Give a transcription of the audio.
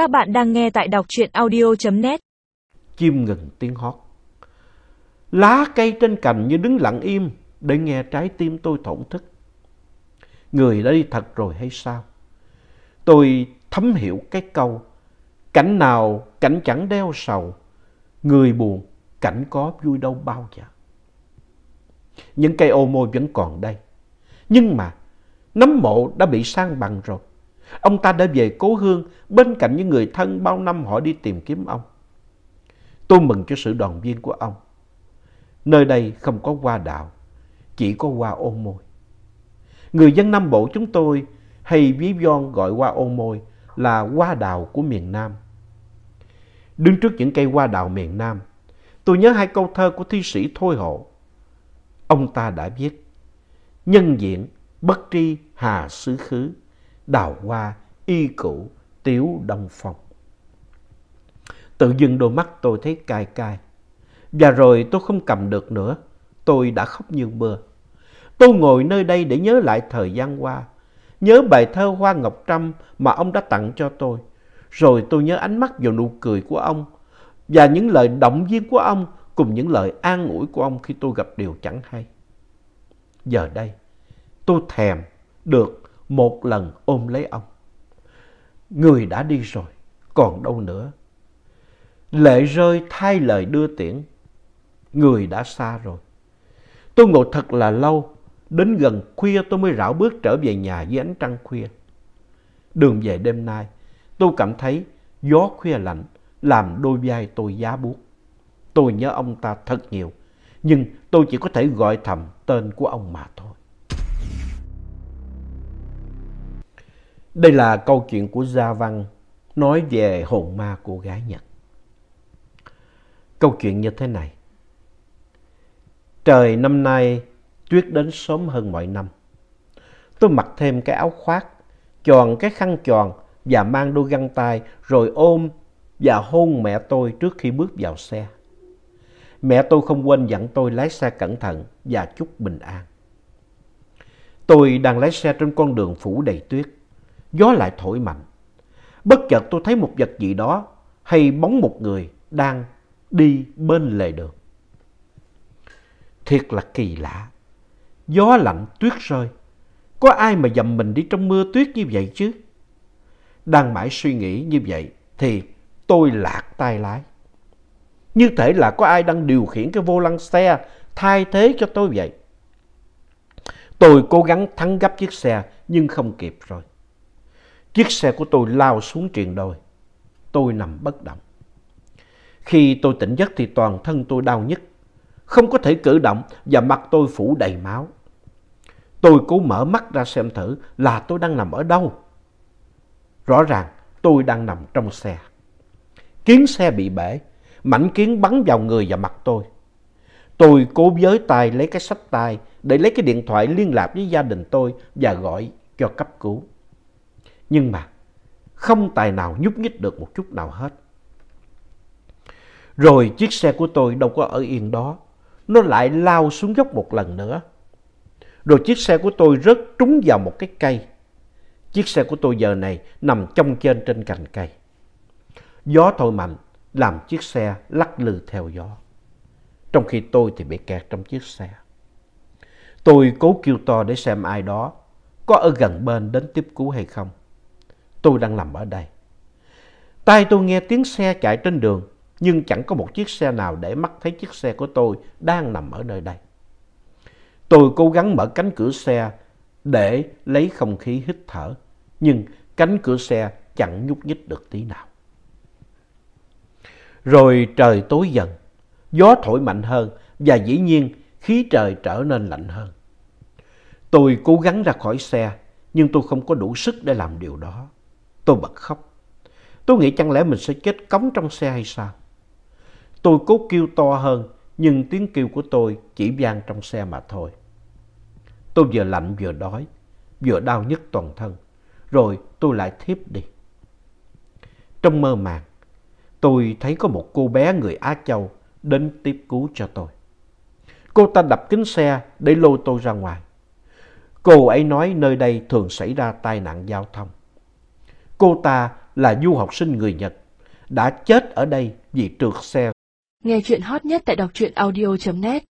Các bạn đang nghe tại đọc truyện audio.net. Chim ngừng tiếng hót. Lá cây trên cành như đứng lặng im để nghe trái tim tôi thổn thức. Người đã đi thật rồi hay sao? Tôi thấm hiểu cái câu cảnh nào cảnh chẳng đeo sầu, người buồn cảnh có vui đâu bao giờ. Những cây ô môi vẫn còn đây. Nhưng mà nấm mộ đã bị sang bằng rồi. Ông ta đã về cố hương bên cạnh những người thân bao năm họ đi tìm kiếm ông. Tôi mừng cho sự đoàn viên của ông. Nơi đây không có hoa đạo, chỉ có hoa ô môi. Người dân Nam Bộ chúng tôi hay ví von gọi hoa ô môi là hoa đào của miền Nam. Đứng trước những cây hoa đào miền Nam, tôi nhớ hai câu thơ của thi sĩ Thôi Hộ. Ông ta đã viết, nhân diện bất tri hà xứ khứ, đào hoa y cũ tiếu đông phong. Tự dưng đôi mắt tôi thấy cay cay. Và rồi tôi không cầm được nữa, tôi đã khóc như mưa. Tôi ngồi nơi đây để nhớ lại thời gian qua, nhớ bài thơ Hoa Ngọc Trâm mà ông đã tặng cho tôi. Rồi tôi nhớ ánh mắt và nụ cười của ông và những lời động viên của ông cùng những lời an ủi của ông khi tôi gặp điều chẳng hay. Giờ đây, tôi thèm được một lần ôm lấy ông. Người đã đi rồi, còn đâu nữa. Lệ rơi thay lời đưa tiễn, người đã xa rồi. Tôi ngồi thật là lâu, đến gần khuya tôi mới rảo bước trở về nhà dưới ánh trăng khuya. Đường về đêm nay, tôi cảm thấy gió khuya lạnh làm đôi vai tôi giá buốt. Tôi nhớ ông ta thật nhiều, nhưng tôi chỉ có thể gọi thầm tên của ông mà thôi. Đây là câu chuyện của Gia Văn nói về hồn ma cô gái Nhật. Câu chuyện như thế này. Trời năm nay tuyết đến sớm hơn mọi năm. Tôi mặc thêm cái áo khoác, tròn cái khăn tròn và mang đôi găng tay rồi ôm và hôn mẹ tôi trước khi bước vào xe. Mẹ tôi không quên dặn tôi lái xe cẩn thận và chúc bình an. Tôi đang lái xe trên con đường phủ đầy tuyết. Gió lại thổi mạnh. Bất chợt tôi thấy một vật gì đó hay bóng một người đang đi bên lề đường. Thiệt là kỳ lạ. Gió lạnh tuyết rơi. Có ai mà dầm mình đi trong mưa tuyết như vậy chứ? Đang mãi suy nghĩ như vậy thì tôi lạc tay lái. Như thể là có ai đang điều khiển cái vô lăng xe thay thế cho tôi vậy. Tôi cố gắng thắng gấp chiếc xe nhưng không kịp rồi. Chiếc xe của tôi lao xuống triền đồi. Tôi nằm bất động. Khi tôi tỉnh giấc thì toàn thân tôi đau nhức. Không có thể cử động và mặt tôi phủ đầy máu. Tôi cố mở mắt ra xem thử là tôi đang nằm ở đâu. Rõ ràng tôi đang nằm trong xe. Kiến xe bị bể, mảnh kiến bắn vào người và mặt tôi. Tôi cố giới tay lấy cái sách tay để lấy cái điện thoại liên lạc với gia đình tôi và gọi cho cấp cứu. Nhưng mà không tài nào nhúc nhích được một chút nào hết. Rồi chiếc xe của tôi đâu có ở yên đó. Nó lại lao xuống dốc một lần nữa. Rồi chiếc xe của tôi rớt trúng vào một cái cây. Chiếc xe của tôi giờ này nằm trong trên trên cành cây. Gió thổi mạnh, làm chiếc xe lắc lư theo gió. Trong khi tôi thì bị kẹt trong chiếc xe. Tôi cố kêu to để xem ai đó có ở gần bên đến tiếp cứu hay không. Tôi đang nằm ở đây. Tai tôi nghe tiếng xe chạy trên đường nhưng chẳng có một chiếc xe nào để mắt thấy chiếc xe của tôi đang nằm ở nơi đây. Tôi cố gắng mở cánh cửa xe để lấy không khí hít thở, nhưng cánh cửa xe chẳng nhúc nhích được tí nào. Rồi trời tối dần, gió thổi mạnh hơn và dĩ nhiên khí trời trở nên lạnh hơn. Tôi cố gắng ra khỏi xe, nhưng tôi không có đủ sức để làm điều đó. Tôi bật khóc. Tôi nghĩ chẳng lẽ mình sẽ chết cống trong xe hay sao? Tôi cố kêu to hơn, nhưng tiếng kêu của tôi chỉ vang trong xe mà thôi. Tôi vừa lạnh vừa đói, vừa đau nhức toàn thân, rồi tôi lại thiếp đi. Trong mơ màng, tôi thấy có một cô bé người Á Châu đến tiếp cứu cho tôi. Cô ta đập kính xe để lôi tôi ra ngoài. Cô ấy nói nơi đây thường xảy ra tai nạn giao thông. Cô ta là du học sinh người Nhật, đã chết ở đây vì trượt xe. Nghe chuyện hot nhất tại đọc truyện audio.net